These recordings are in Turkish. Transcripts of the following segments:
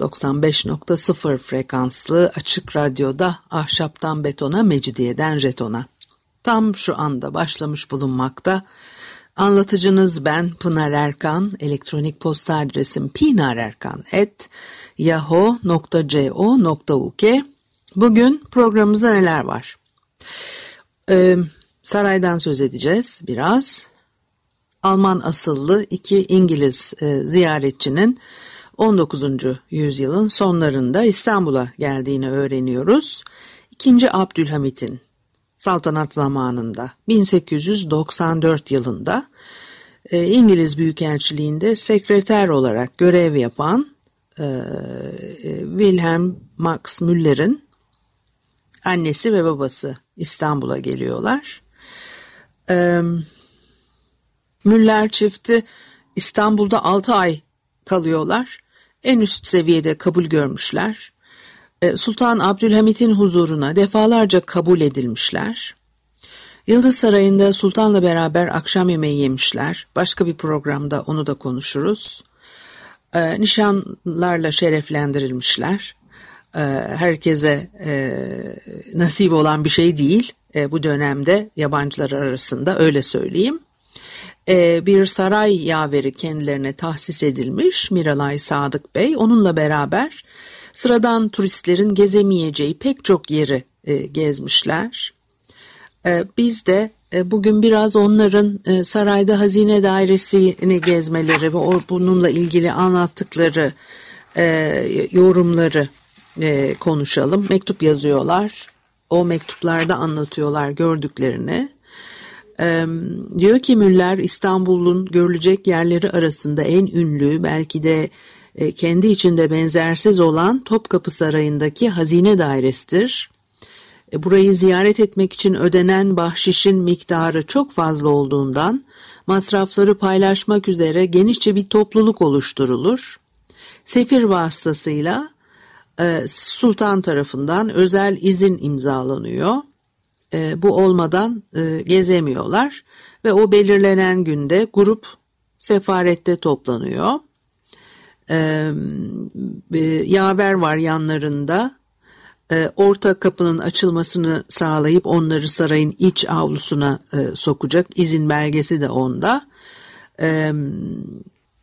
95.0 frekanslı açık radyoda ahşaptan betona, mecidiyeden jetona. Tam şu anda başlamış bulunmakta. Anlatıcınız ben Pınar Erkan, elektronik posta adresim pinarerkan.yahoo.co.uk Bugün programımızda neler var? Ee, saraydan söz edeceğiz biraz. Alman asıllı iki İngiliz e, ziyaretçinin 19. yüzyılın sonlarında İstanbul'a geldiğini öğreniyoruz. İkinci Abdülhamit'in saltanat zamanında 1894 yılında e, İngiliz Büyükelçiliğinde sekreter olarak görev yapan e, e, Wilhelm Max Müller'in annesi ve babası İstanbul'a geliyorlar. Müller çifti İstanbul'da 6 ay kalıyorlar. En üst seviyede kabul görmüşler. E, Sultan Abdülhamit'in huzuruna defalarca kabul edilmişler. Yıldız Sarayı'nda Sultan'la beraber akşam yemeği yemişler. Başka bir programda onu da konuşuruz. E, nişanlarla şereflendirilmişler. E, herkese nasip olan bir şey değil bu dönemde yabancılar arasında öyle söyleyeyim. E, bir saray yaveri kendilerine tahsis edilmiş Miralay Sadık Bey. Onunla beraber sıradan turistlerin gezemeyeceği pek çok yeri e, gezmişler. E, biz de bugün biraz onların sarayda hazine dairesini gezmeleri ve bununla ilgili anlattıkları yorumları konuşalım. Mektup yazıyorlar. O mektuplarda anlatıyorlar gördüklerini. Diyor ki Müller İstanbul'un görülecek yerleri arasında en ünlü belki de e, kendi içinde benzersiz olan Topkapı Sarayı'ndaki hazine dairesidir. E, burayı ziyaret etmek için ödenen bahşişin miktarı çok fazla olduğundan masrafları paylaşmak üzere genişçe bir topluluk oluşturulur. Sefir vasıtasıyla e, sultan tarafından özel izin imzalanıyor e, bu olmadan e, gezemiyorlar ve o belirlenen günde grup sefarette toplanıyor. E, e, yaver var yanlarında. E, orta kapının açılmasını sağlayıp onları sarayın iç avlusuna e, sokacak. izin belgesi de onda. E,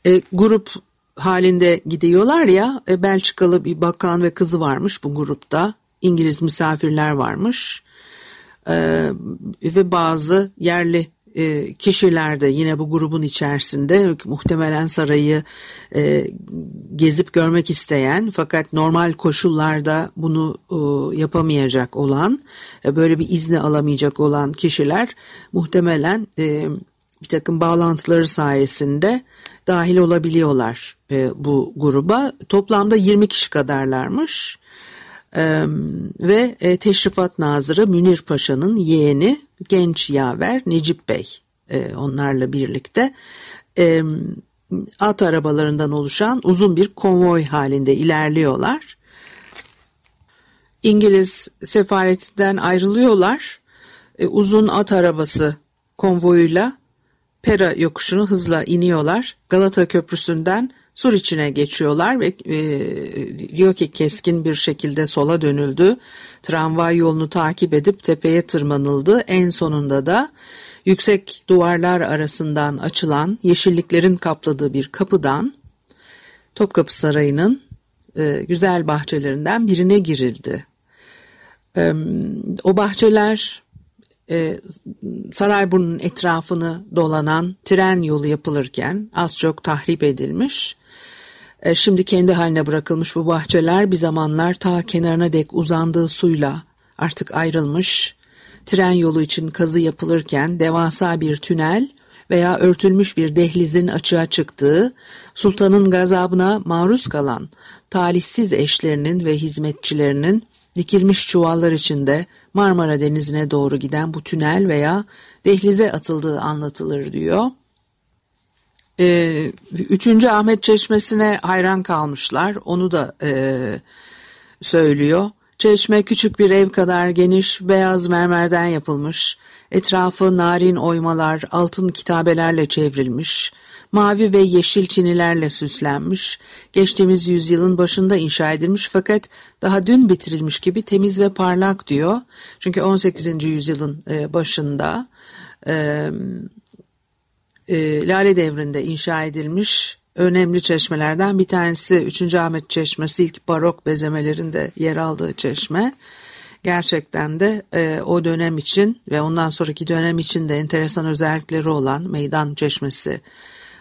e, grup halinde gidiyorlar ya e, Belçikalı bir bakan ve kızı varmış bu grupta. İngiliz misafirler varmış e, ve bazı yerli e, kişiler de yine bu grubun içerisinde muhtemelen sarayı e, gezip görmek isteyen fakat normal koşullarda bunu e, yapamayacak olan e, böyle bir izni alamayacak olan kişiler muhtemelen bir takım bağlantıları sayesinde dahil olabiliyorlar bu gruba. Toplamda 20 kişi kadarlarmış ve e, Teşrifat Nazırı Münir Paşa'nın yeğeni genç yaver Necip Bey e, onlarla birlikte at arabalarından oluşan uzun bir konvoy halinde ilerliyorlar. İngiliz sefaretinden ayrılıyorlar. E, uzun at arabası konvoyuyla Pera yokuşunu hızla iniyorlar. Galata Köprüsü'nden sur içine geçiyorlar ve e, diyor ki keskin bir şekilde sola dönüldü. Tramvay yolunu takip edip tepeye tırmanıldı. En sonunda da yüksek duvarlar arasından açılan yeşilliklerin kapladığı bir kapıdan Topkapı Sarayı'nın e, güzel bahçelerinden birine girildi. E, o bahçeler e, Sarayburnu'nun etrafını dolanan tren yolu yapılırken az çok tahrip edilmiş şimdi kendi haline bırakılmış bu bahçeler bir zamanlar ta kenarına dek uzandığı suyla artık ayrılmış. Tren yolu için kazı yapılırken devasa bir tünel veya örtülmüş bir dehlizin açığa çıktığı, sultanın gazabına maruz kalan talihsiz eşlerinin ve hizmetçilerinin dikilmiş çuvallar içinde Marmara Denizi'ne doğru giden bu tünel veya dehlize atıldığı anlatılır diyor. Ee, üçüncü Ahmet Çeşmesi'ne hayran kalmışlar. Onu da e, söylüyor. Çeşme küçük bir ev kadar geniş, beyaz mermerden yapılmış. Etrafı narin oymalar, altın kitabelerle çevrilmiş. Mavi ve yeşil çinilerle süslenmiş. Geçtiğimiz yüzyılın başında inşa edilmiş fakat daha dün bitirilmiş gibi temiz ve parlak diyor. Çünkü 18. yüzyılın e, başında e, e, Lale Devri'nde inşa edilmiş önemli çeşmelerden bir tanesi 3. Ahmet Çeşmesi ilk barok bezemelerinde yer aldığı çeşme. Gerçekten de e, o dönem için ve ondan sonraki dönem için de enteresan özellikleri olan meydan çeşmesi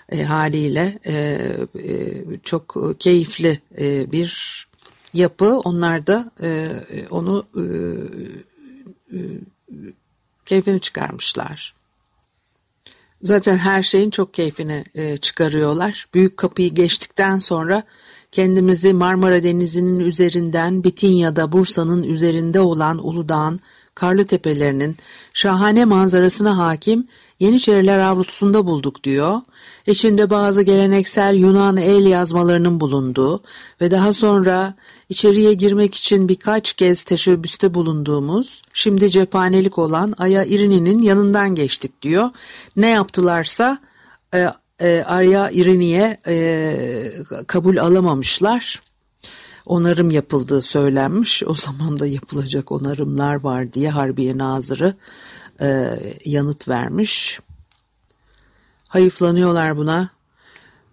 e, haliyle e, e, çok keyifli e, bir yapı. Onlar da e, onu e, e, keyfini çıkarmışlar. Zaten her şeyin çok keyfini e, çıkarıyorlar. Büyük kapıyı geçtikten sonra kendimizi Marmara Denizi'nin üzerinden Bitinya'da Bursa'nın üzerinde olan Uludağ'ın karlı tepelerinin şahane manzarasına hakim Yeniçeriler avlutusunda bulduk diyor. İçinde bazı geleneksel Yunan el yazmalarının bulunduğu ve daha sonra içeriye girmek için birkaç kez teşebbüste bulunduğumuz, şimdi cephanelik olan Aya İrini'nin yanından geçtik diyor. Ne yaptılarsa e, e, Arya İrini'ye e, kabul alamamışlar. Onarım yapıldığı söylenmiş. O zaman da yapılacak onarımlar var diye Harbiye Nazırı e, yanıt vermiş. Hayıflanıyorlar buna.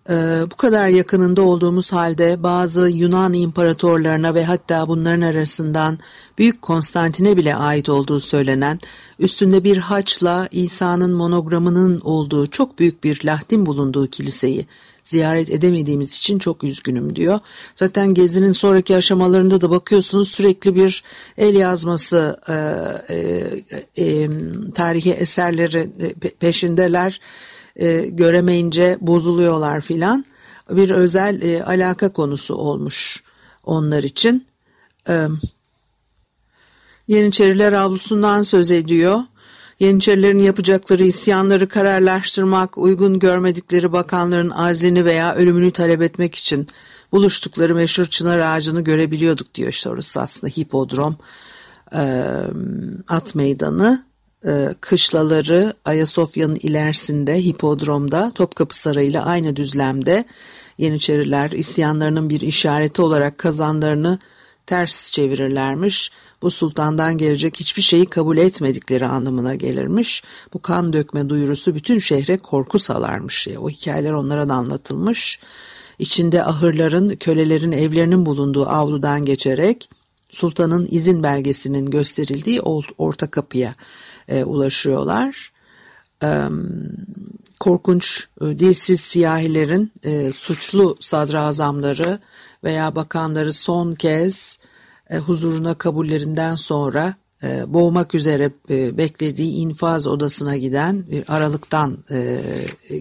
E, bu kadar yakınında olduğumuz halde bazı Yunan imparatorlarına ve hatta bunların arasından Büyük Konstantin'e bile ait olduğu söylenen üstünde bir haçla İsa'nın monogramının olduğu çok büyük bir lahtin bulunduğu kiliseyi ziyaret edemediğimiz için çok üzgünüm diyor. Zaten gezinin sonraki aşamalarında da bakıyorsunuz sürekli bir el yazması e, e, e, tarihi eserleri peşindeler. E, göremeyince bozuluyorlar filan. Bir özel e, alaka konusu olmuş onlar için. E, Yeniçeriler avlusundan söz ediyor. Yeniçerilerin yapacakları isyanları kararlaştırmak, uygun görmedikleri bakanların azini veya ölümünü talep etmek için buluştukları meşhur çınar ağacını görebiliyorduk diyor. İşte orası aslında hipodrom, at meydanı, kışlaları Ayasofya'nın ilerisinde hipodromda Topkapı Sarayı ile aynı düzlemde Yeniçeriler isyanlarının bir işareti olarak kazanlarını ters çevirirlermiş bu sultandan gelecek hiçbir şeyi kabul etmedikleri anlamına gelirmiş. Bu kan dökme duyurusu bütün şehre korku salarmış. O hikayeler onlara da anlatılmış. İçinde ahırların, kölelerin evlerinin bulunduğu avludan geçerek sultanın izin belgesinin gösterildiği orta kapıya e, ulaşıyorlar. E, korkunç dilsiz siyahilerin e, suçlu sadrazamları veya bakanları son kez e, huzuruna kabullerinden sonra e, boğmak üzere e, beklediği infaz odasına giden bir aralıktan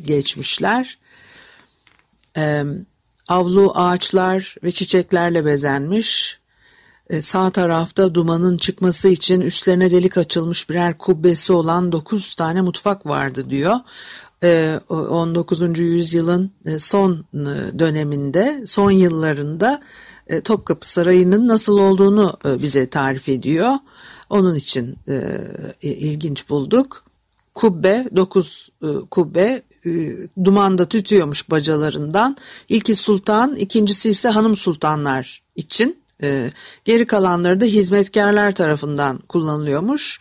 geçmişler. Avlu ağaçlar ve çiçeklerle bezenmiş. Sağ tarafta dumanın çıkması için üstlerine delik açılmış birer kubbesi olan 9 tane mutfak vardı diyor. 19. E, yüzyılın son döneminde, son yıllarında Topkapı Sarayı'nın nasıl olduğunu e, bize tarif ediyor. Onun için e, ilginç bulduk. Kubbe, dokuz kubbe dumanda tütüyormuş bacalarından. İlki sultan, ikincisi ise hanım sultanlar için. Geri kalanları da hizmetkarlar tarafından kullanılıyormuş.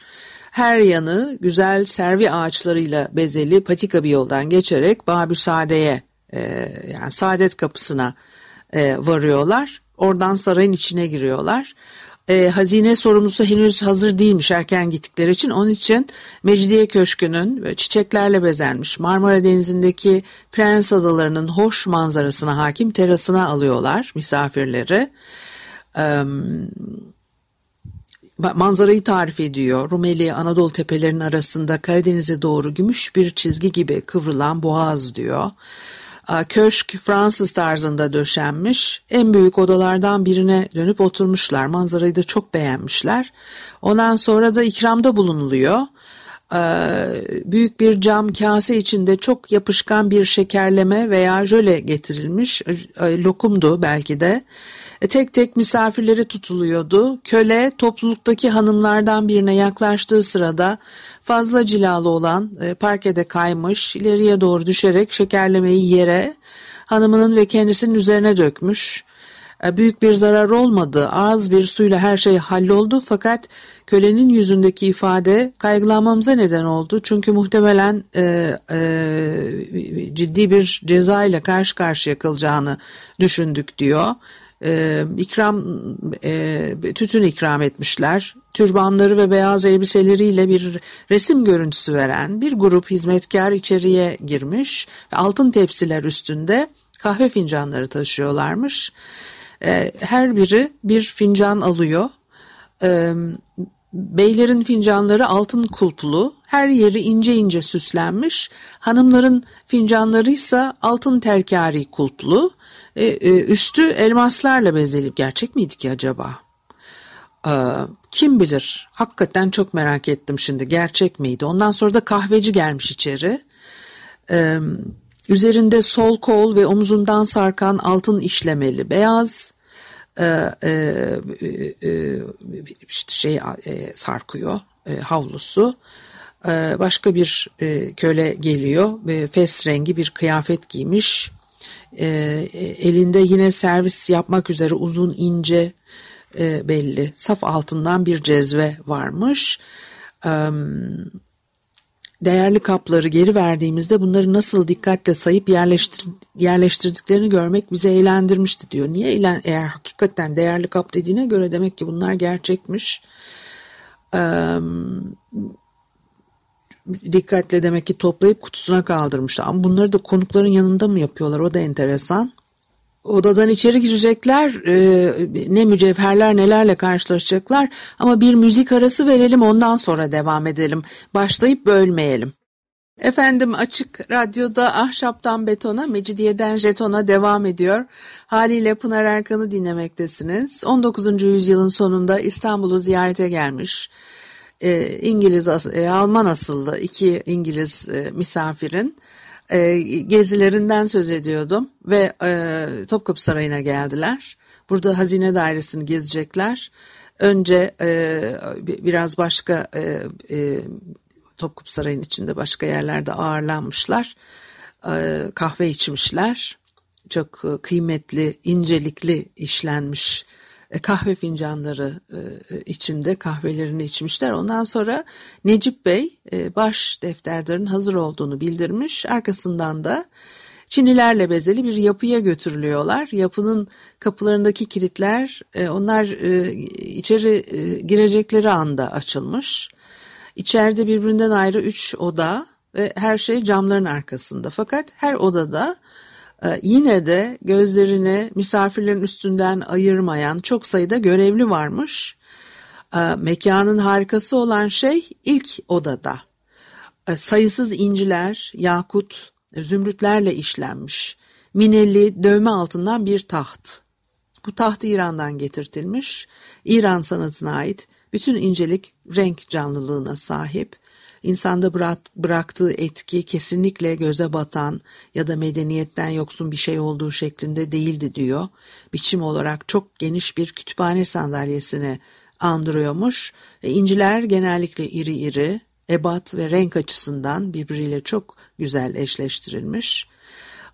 Her yanı güzel servi ağaçlarıyla bezeli patika bir yoldan geçerek Babü Sade'ye yani Saadet Kapısı'na varıyorlar. Oradan sarayın içine giriyorlar. E, hazine sorumlusu henüz hazır değilmiş erken gittikleri için. Onun için Mecidiye Köşkü'nün çiçeklerle bezenmiş Marmara Denizi'ndeki Prens Adaları'nın hoş manzarasına hakim terasına alıyorlar misafirleri. E, manzarayı tarif ediyor. Rumeli Anadolu tepelerinin arasında Karadeniz'e doğru gümüş bir çizgi gibi kıvrılan boğaz diyor. Köşk Fransız tarzında döşenmiş. En büyük odalardan birine dönüp oturmuşlar. Manzarayı da çok beğenmişler. Ondan sonra da ikramda bulunuluyor. Büyük bir cam kase içinde çok yapışkan bir şekerleme veya jöle getirilmiş. Lokumdu belki de. E, tek tek misafirleri tutuluyordu. Köle topluluktaki hanımlardan birine yaklaştığı sırada fazla cilalı olan e, parkede kaymış, ileriye doğru düşerek şekerlemeyi yere, hanımının ve kendisinin üzerine dökmüş. E, büyük bir zarar olmadı, az bir suyla her şey halloldu fakat kölenin yüzündeki ifade kaygılanmamıza neden oldu. Çünkü muhtemelen e, e, ciddi bir ceza ile karşı karşıya kalacağını düşündük diyor e, ikram e, tütün ikram etmişler. Türbanları ve beyaz elbiseleriyle bir resim görüntüsü veren bir grup hizmetkar içeriye girmiş. Altın tepsiler üstünde kahve fincanları taşıyorlarmış. E, her biri bir fincan alıyor. E, Beylerin fincanları altın kulplu, her yeri ince ince süslenmiş. Hanımların fincanları ise altın terkari kulplu. E, e, üstü elmaslarla bezeli. Gerçek miydi ki acaba? E, kim bilir? Hakikaten çok merak ettim şimdi. Gerçek miydi? Ondan sonra da kahveci gelmiş içeri. E, üzerinde sol kol ve omuzundan sarkan altın işlemeli beyaz e, e, e, işte şey e, sarkıyor e, havlusu. E, başka bir e, köle geliyor ve fes rengi bir kıyafet giymiş. E, elinde yine servis yapmak üzere uzun ince e, belli saf altından bir cezve varmış. E, değerli kapları geri verdiğimizde bunları nasıl dikkatle sayıp yerleştir, yerleştirdiklerini görmek bizi eğlendirmişti diyor. Niye eğlen, eğer hakikaten değerli kap dediğine göre demek ki bunlar gerçekmiş. Ee, dikkatle demek ki toplayıp kutusuna kaldırmışlar. Ama bunları da konukların yanında mı yapıyorlar? O da enteresan. Odadan içeri girecekler e, ne mücevherler nelerle karşılaşacaklar ama bir müzik arası verelim ondan sonra devam edelim. Başlayıp bölmeyelim. Efendim açık radyoda ahşaptan betona, mecidiyeden jetona devam ediyor. Haliyle Pınar Erkan'ı dinlemektesiniz. 19. yüzyılın sonunda İstanbul'u ziyarete gelmiş. E, İngiliz, e, asıllı iki İngiliz misafirin e, gezilerinden söz ediyordum ve e, Topkapı Sarayı'na geldiler. Burada hazine dairesini gezecekler. Önce e, biraz başka e, e, Topkapı Sarayı'nın içinde başka yerlerde ağırlanmışlar. E, kahve içmişler. Çok e, kıymetli, incelikli işlenmiş kahve fincanları e, içinde kahvelerini içmişler. Ondan sonra Necip Bey e, baş defterlerin hazır olduğunu bildirmiş. Arkasından da Çinilerle bezeli bir yapıya götürülüyorlar. Yapının kapılarındaki kilitler onlar içeri girecekleri anda açılmış. İçeride birbirinden ayrı üç oda ve her şey camların arkasında. Fakat her odada yine de gözlerini misafirlerin üstünden ayırmayan çok sayıda görevli varmış. Ee, mekanın harikası olan şey ilk odada. Ee, sayısız inciler, yakut, zümrütlerle işlenmiş. Minelli dövme altından bir taht. Bu taht İran'dan getirtilmiş. İran sanatına ait bütün incelik renk canlılığına sahip insanda bıraktığı etki kesinlikle göze batan ya da medeniyetten yoksun bir şey olduğu şeklinde değildi diyor. Biçim olarak çok geniş bir kütüphane sandalyesini andırıyormuş. E, inciler genellikle iri iri, ebat ve renk açısından birbiriyle çok güzel eşleştirilmiş.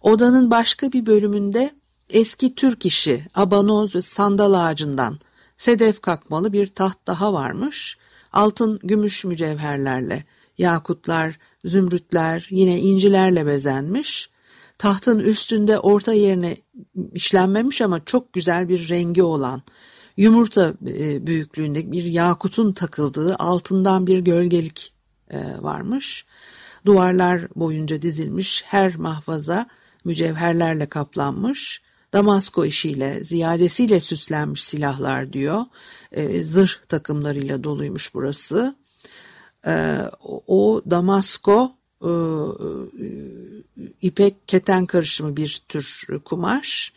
Odanın başka bir bölümünde eski Türk işi, abanoz ve sandal ağacından sedef kakmalı bir taht daha varmış. Altın, gümüş mücevherlerle yakutlar, zümrütler, yine incilerle bezenmiş. Tahtın üstünde orta yerine işlenmemiş ama çok güzel bir rengi olan yumurta e, büyüklüğünde bir yakutun takıldığı altından bir gölgelik e, varmış. Duvarlar boyunca dizilmiş her mahfaza mücevherlerle kaplanmış. Damasko işiyle, ziyadesiyle süslenmiş silahlar diyor. E, zırh takımlarıyla doluymuş burası. E, o Damasko e, ipek keten karışımı bir tür kumaş.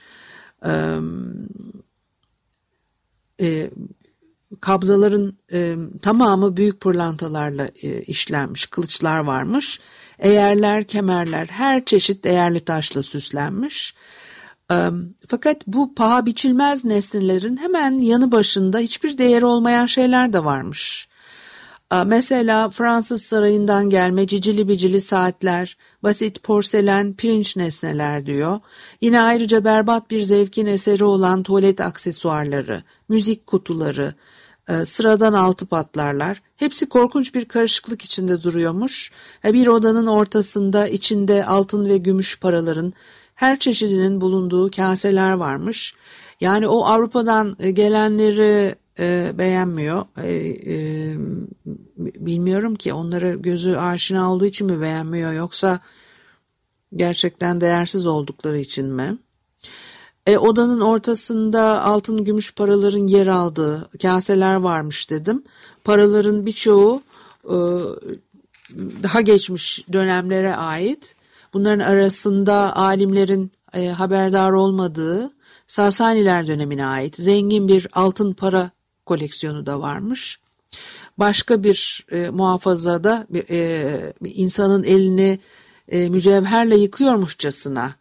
E, e, kabzaların e, tamamı büyük pırlantalarla e, işlenmiş, kılıçlar varmış. Eğerler, kemerler, her çeşit değerli taşla süslenmiş. E, fakat bu paha biçilmez nesnelerin hemen yanı başında hiçbir değeri olmayan şeyler de varmış. E, mesela Fransız sarayından gelme cicili bicili saatler, basit porselen, pirinç nesneler diyor. Yine ayrıca berbat bir zevkin eseri olan tuvalet aksesuarları, müzik kutuları, e, sıradan altı patlarlar. Hepsi korkunç bir karışıklık içinde duruyormuş. E, bir odanın ortasında içinde altın ve gümüş paraların her çeşidinin bulunduğu kaseler varmış. Yani o Avrupa'dan gelenleri e, beğenmiyor. E, e, bilmiyorum ki onlara gözü aşina olduğu için mi beğenmiyor yoksa gerçekten değersiz oldukları için mi? E, odanın ortasında altın gümüş paraların yer aldığı kaseler varmış dedim. Paraların birçoğu e, daha geçmiş dönemlere ait. Bunların arasında alimlerin e, haberdar olmadığı Sasaniler dönemine ait zengin bir altın para koleksiyonu da varmış. Başka bir e, muhafazada e, insanın elini e, mücevherle yıkıyormuşçasına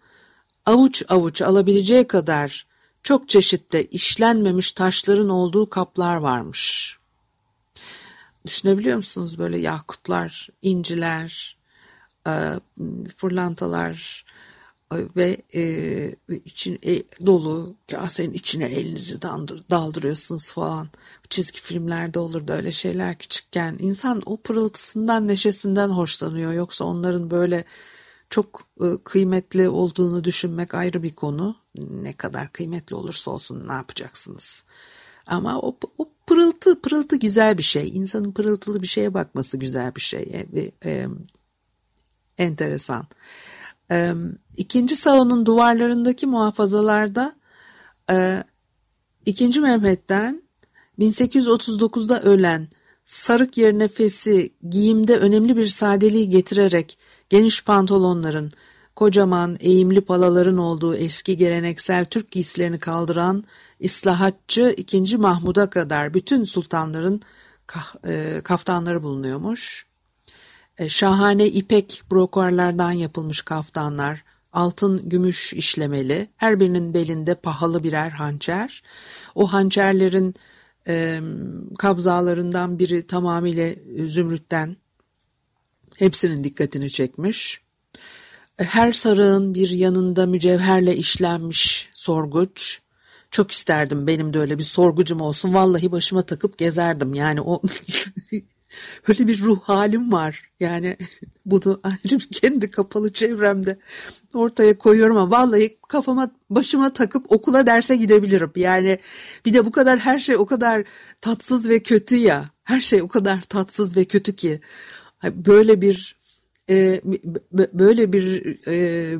avuç avuç alabileceği kadar çok çeşitte işlenmemiş taşların olduğu kaplar varmış. Düşünebiliyor musunuz böyle yakutlar, inciler, e, pırlantalar e, ve e, için e, dolu kasenin içine elinizi dandır, daldırıyorsunuz falan. Çizgi filmlerde olurdu öyle şeyler küçükken. İnsan o pırıltısından, neşesinden hoşlanıyor. Yoksa onların böyle çok e, kıymetli olduğunu düşünmek ayrı bir konu. Ne kadar kıymetli olursa olsun ne yapacaksınız? Ama o, o pırıltı pırıltı güzel bir şey. İnsanın pırıltılı bir şeye bakması güzel bir şey. E, e, enteresan. E, ikinci salonun duvarlarındaki muhafazalarda e, ikinci Mehmet'ten 1839'da ölen sarık yerine fesi giyimde önemli bir sadeliği getirerek geniş pantolonların, kocaman eğimli palaların olduğu eski geleneksel Türk giysilerini kaldıran İslahatçı 2. Mahmud'a kadar bütün sultanların e, kaftanları bulunuyormuş. E, şahane ipek brokarlardan yapılmış kaftanlar, altın gümüş işlemeli, her birinin belinde pahalı birer hançer. O hançerlerin e, kabzalarından biri tamamıyla zümrütten, hepsinin dikkatini çekmiş. Her sarığın bir yanında mücevherle işlenmiş sorguç. Çok isterdim benim de öyle bir sorgucum olsun. Vallahi başıma takıp gezerdim. Yani o öyle bir ruh halim var. Yani bunu ayrı kendi kapalı çevremde ortaya koyuyorum ama vallahi kafama başıma takıp okula derse gidebilirim. Yani bir de bu kadar her şey o kadar tatsız ve kötü ya. Her şey o kadar tatsız ve kötü ki böyle bir e, böyle bir e,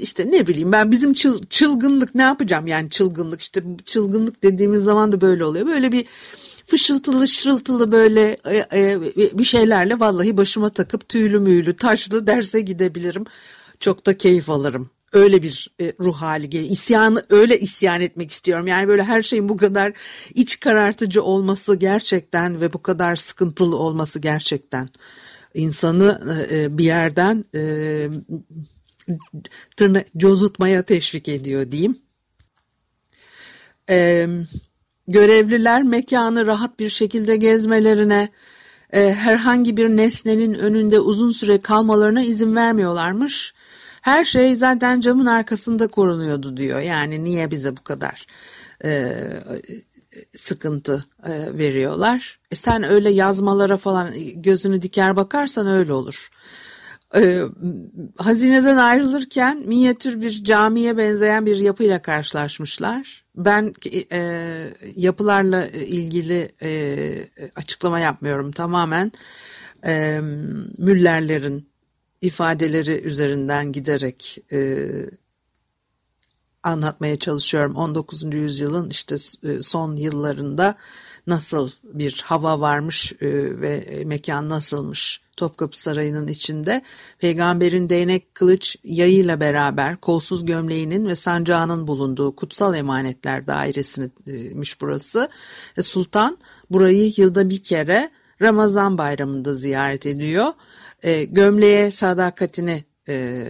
işte ne bileyim ben bizim çıl, çılgınlık ne yapacağım yani çılgınlık işte çılgınlık dediğimiz zaman da böyle oluyor. Böyle bir fışıltılı şırıltılı böyle e, e, bir şeylerle vallahi başıma takıp tüylü müylü taşlı derse gidebilirim. Çok da keyif alırım. Öyle bir e, ruh hali geliyor. İsyanı öyle isyan etmek istiyorum. Yani böyle her şeyin bu kadar iç karartıcı olması gerçekten ve bu kadar sıkıntılı olması gerçekten insanı bir yerden e, tırna cozutmaya teşvik ediyor diyeyim. E, görevliler mekanı rahat bir şekilde gezmelerine, e, herhangi bir nesnenin önünde uzun süre kalmalarına izin vermiyorlarmış. Her şey zaten camın arkasında korunuyordu diyor. Yani niye bize bu kadar e, sıkıntı e, veriyorlar. E sen öyle yazmalara falan gözünü diker bakarsan öyle olur. E, hazineden ayrılırken minyatür bir camiye benzeyen bir yapıyla karşılaşmışlar. Ben e, yapılarla ilgili e, açıklama yapmıyorum tamamen. E, Müllerlerin ifadeleri üzerinden giderek e, anlatmaya çalışıyorum 19. yüzyılın işte e, son yıllarında nasıl bir hava varmış e, ve mekan nasılmış Topkapı Sarayı'nın içinde. Peygamberin değnek, kılıç, yayıyla beraber kolsuz gömleğinin ve sancağının bulunduğu kutsal emanetler dairesiymiş burası. E, Sultan burayı yılda bir kere Ramazan bayramında ziyaret ediyor. E, gömleğe sadakatini e,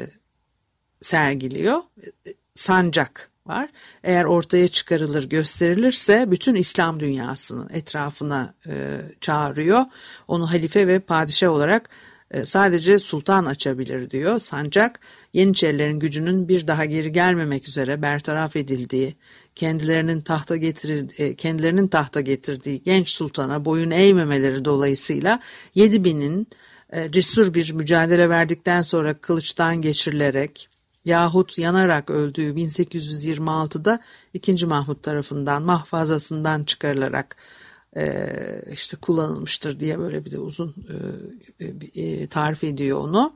sergiliyor. E, sancak var. Eğer ortaya çıkarılır, gösterilirse bütün İslam dünyasının etrafına e, çağırıyor. Onu halife ve padişah olarak e, sadece sultan açabilir diyor. Sancak Yeniçerilerin gücünün bir daha geri gelmemek üzere bertaraf edildiği, kendilerinin tahta getirdiği, e, kendilerinin tahta getirdiği genç sultana boyun eğmemeleri dolayısıyla 7000'in e, cesur bir mücadele verdikten sonra kılıçtan geçirilerek yahut yanarak öldüğü 1826'da 2. Mahmut tarafından mahfazasından çıkarılarak e, işte kullanılmıştır diye böyle bir de uzun e, e, tarif ediyor onu.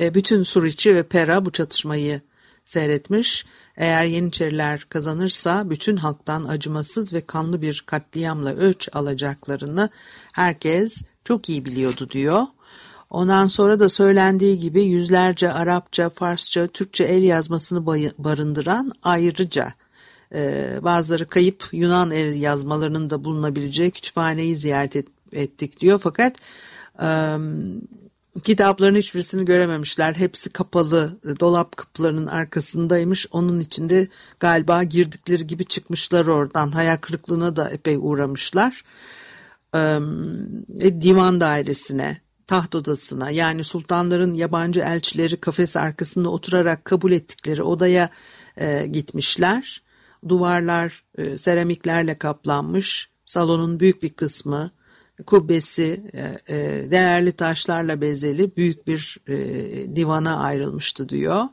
E, bütün Suriçi ve Pera bu çatışmayı seyretmiş. Eğer Yeniçeriler kazanırsa bütün halktan acımasız ve kanlı bir katliamla ölç alacaklarını herkes çok iyi biliyordu diyor. Ondan sonra da söylendiği gibi yüzlerce Arapça, Farsça, Türkçe el yazmasını barındıran ayrıca e, bazıları kayıp Yunan el yazmalarının da bulunabileceği kütüphaneyi ziyaret et, ettik diyor. Fakat e, kitapların hiçbirisini görememişler. Hepsi kapalı dolap kapılarının arkasındaymış. Onun içinde galiba girdikleri gibi çıkmışlar oradan. Hayal kırıklığına da epey uğramışlar. E, divan dairesine taht odasına yani sultanların yabancı elçileri kafes arkasında oturarak kabul ettikleri odaya e, gitmişler. Duvarlar e, seramiklerle kaplanmış. Salonun büyük bir kısmı kubbesi e, e, değerli taşlarla bezeli büyük bir e, divana ayrılmıştı diyor.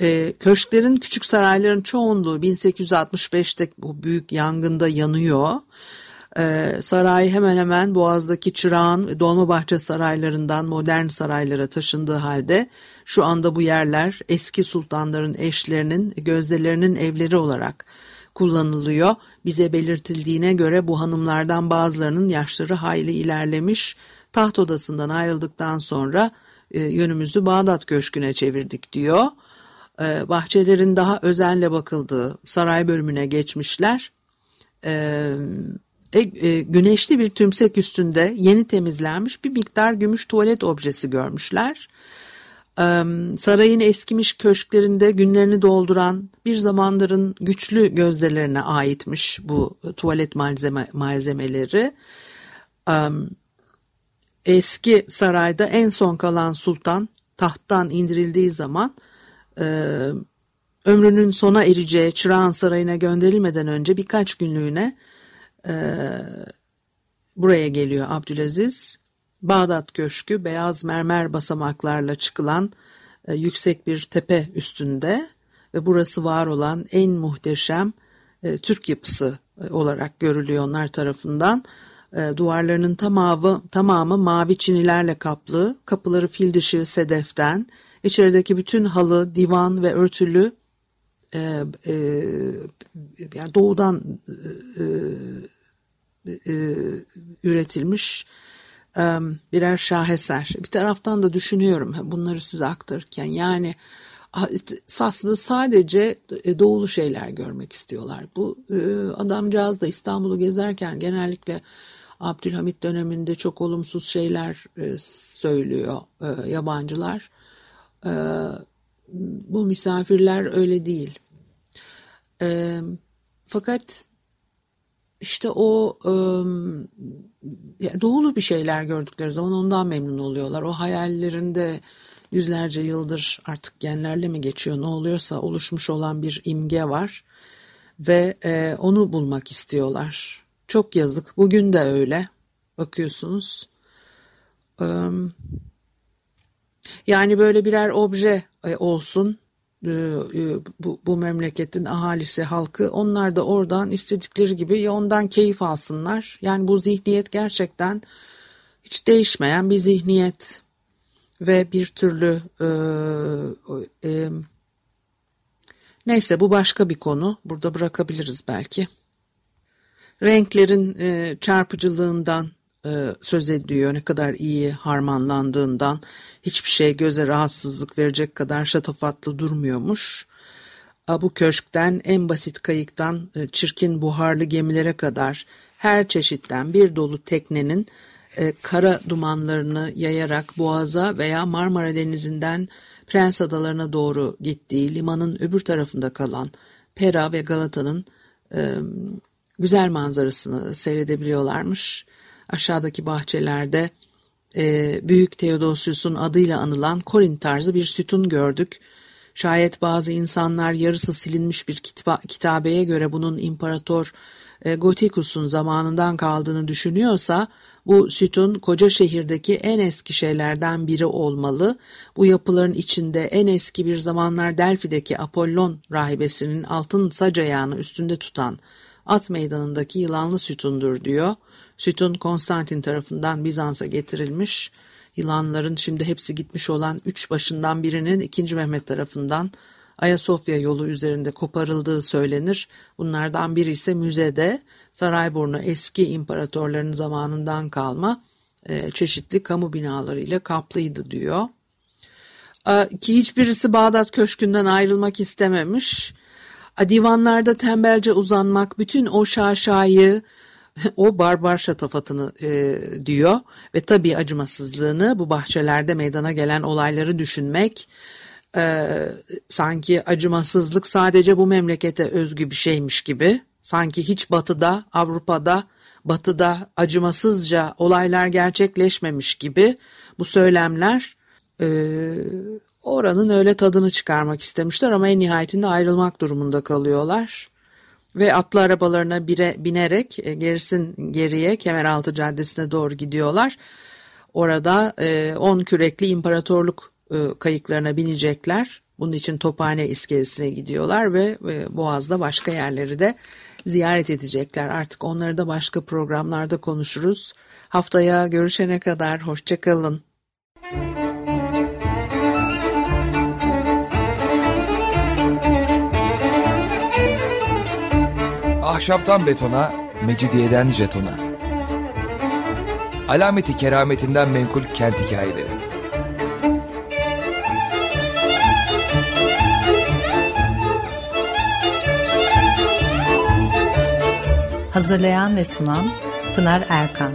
E, köşklerin küçük sarayların çoğunluğu 1865'te bu büyük yangında yanıyor. Ee, saray hemen hemen Boğaz'daki Çırağan Dolmabahçe saraylarından modern saraylara taşındığı halde şu anda bu yerler eski sultanların eşlerinin gözdelerinin evleri olarak kullanılıyor. Bize belirtildiğine göre bu hanımlardan bazılarının yaşları hayli ilerlemiş. Taht odasından ayrıldıktan sonra e, yönümüzü Bağdat Köşkü'ne çevirdik diyor. E, bahçelerin daha özenle bakıldığı saray bölümüne geçmişler. E, e, e, güneşli bir tümsek üstünde yeni temizlenmiş bir miktar gümüş tuvalet objesi görmüşler. Sarayın eskimiş köşklerinde günlerini dolduran bir zamanların güçlü gözdelerine aitmiş bu tuvalet malzeme, malzemeleri. Eski sarayda en son kalan sultan tahttan indirildiği zaman e, ömrünün sona ereceği Çırağan Sarayı'na gönderilmeden önce birkaç günlüğüne buraya geliyor Abdülaziz. Bağdat Köşkü beyaz mermer basamaklarla çıkılan e, yüksek bir tepe üstünde ve burası var olan en muhteşem e, Türk yapısı e, olarak görülüyor onlar tarafından. E, duvarlarının tamamı, tamamı mavi çinilerle kaplı, kapıları fil dişi sedeften, içerideki bütün halı, divan ve örtülü e, e, yani doğudan e, e, üretilmiş e, birer şaheser. Bir taraftan da düşünüyorum bunları size aktarırken yani aslında sadece e, doğulu şeyler görmek istiyorlar. Bu e, adamcağız da İstanbul'u gezerken genellikle Abdülhamit döneminde çok olumsuz şeyler e, söylüyor e, yabancılar. E, bu misafirler öyle değil. E, fakat işte o e, doğulu bir şeyler gördükleri zaman ondan memnun oluyorlar. O hayallerinde yüzlerce yıldır artık genlerle mi geçiyor ne oluyorsa oluşmuş olan bir imge var ve e, onu bulmak istiyorlar. Çok yazık. Bugün de öyle. Bakıyorsunuz. Yani böyle birer obje olsun e, e, bu, bu memleketin ahalisi, halkı onlar da oradan istedikleri gibi ya ondan keyif alsınlar. Yani bu zihniyet gerçekten hiç değişmeyen bir zihniyet. ve bir türlü e, e, neyse bu başka bir konu. Burada bırakabiliriz belki. Renklerin e, çarpıcılığından e, söz ediyor. Ne kadar iyi harmanlandığından hiçbir şey göze rahatsızlık verecek kadar şatafatlı durmuyormuş. Bu köşkten en basit kayıktan e, çirkin buharlı gemilere kadar her çeşitten bir dolu teknenin e, kara dumanlarını yayarak Boğaz'a veya Marmara Denizi'nden Prens Adalarına doğru gittiği limanın öbür tarafında kalan Pera ve Galata'nın e, güzel manzarasını seyredebiliyorlarmış. Aşağıdaki bahçelerde e, Büyük Theodosius'un adıyla anılan Korin tarzı bir sütun gördük. Şayet bazı insanlar yarısı silinmiş bir kitaba, kitabeye göre bunun İmparator e, Gotikus'un zamanından kaldığını düşünüyorsa bu sütun koca şehirdeki en eski şeylerden biri olmalı. Bu yapıların içinde en eski bir zamanlar Delfi'deki Apollon rahibesinin altın sac üstünde tutan at meydanındaki yılanlı sütundur diyor. Sütun Konstantin tarafından Bizans'a getirilmiş. Yılanların şimdi hepsi gitmiş olan üç başından birinin 2. Mehmet tarafından Ayasofya yolu üzerinde koparıldığı söylenir. Bunlardan biri ise müzede Sarayburnu eski imparatorların zamanından kalma e, çeşitli kamu binalarıyla kaplıydı diyor. Ki hiçbirisi Bağdat Köşkü'nden ayrılmak istememiş. Divanlarda tembelce uzanmak, bütün o şaşayı, o barbar şatafatını e, diyor ve tabii acımasızlığını bu bahçelerde meydana gelen olayları düşünmek e, sanki acımasızlık sadece bu memlekete özgü bir şeymiş gibi sanki hiç batıda Avrupa'da batıda acımasızca olaylar gerçekleşmemiş gibi bu söylemler e, oranın öyle tadını çıkarmak istemişler ama en nihayetinde ayrılmak durumunda kalıyorlar ve atlı arabalarına bire, binerek e, gerisin geriye Kemeraltı Caddesi'ne doğru gidiyorlar. Orada 10 e, kürekli imparatorluk e, kayıklarına binecekler. Bunun için Tophane iskelesine gidiyorlar ve e, Boğaz'da başka yerleri de ziyaret edecekler. Artık onları da başka programlarda konuşuruz. Haftaya görüşene kadar hoşçakalın. Ahşaptan betona, mecidiyeden jetona. Alameti kerametinden menkul kent hikayeleri. Hazırlayan ve sunan Pınar Erkan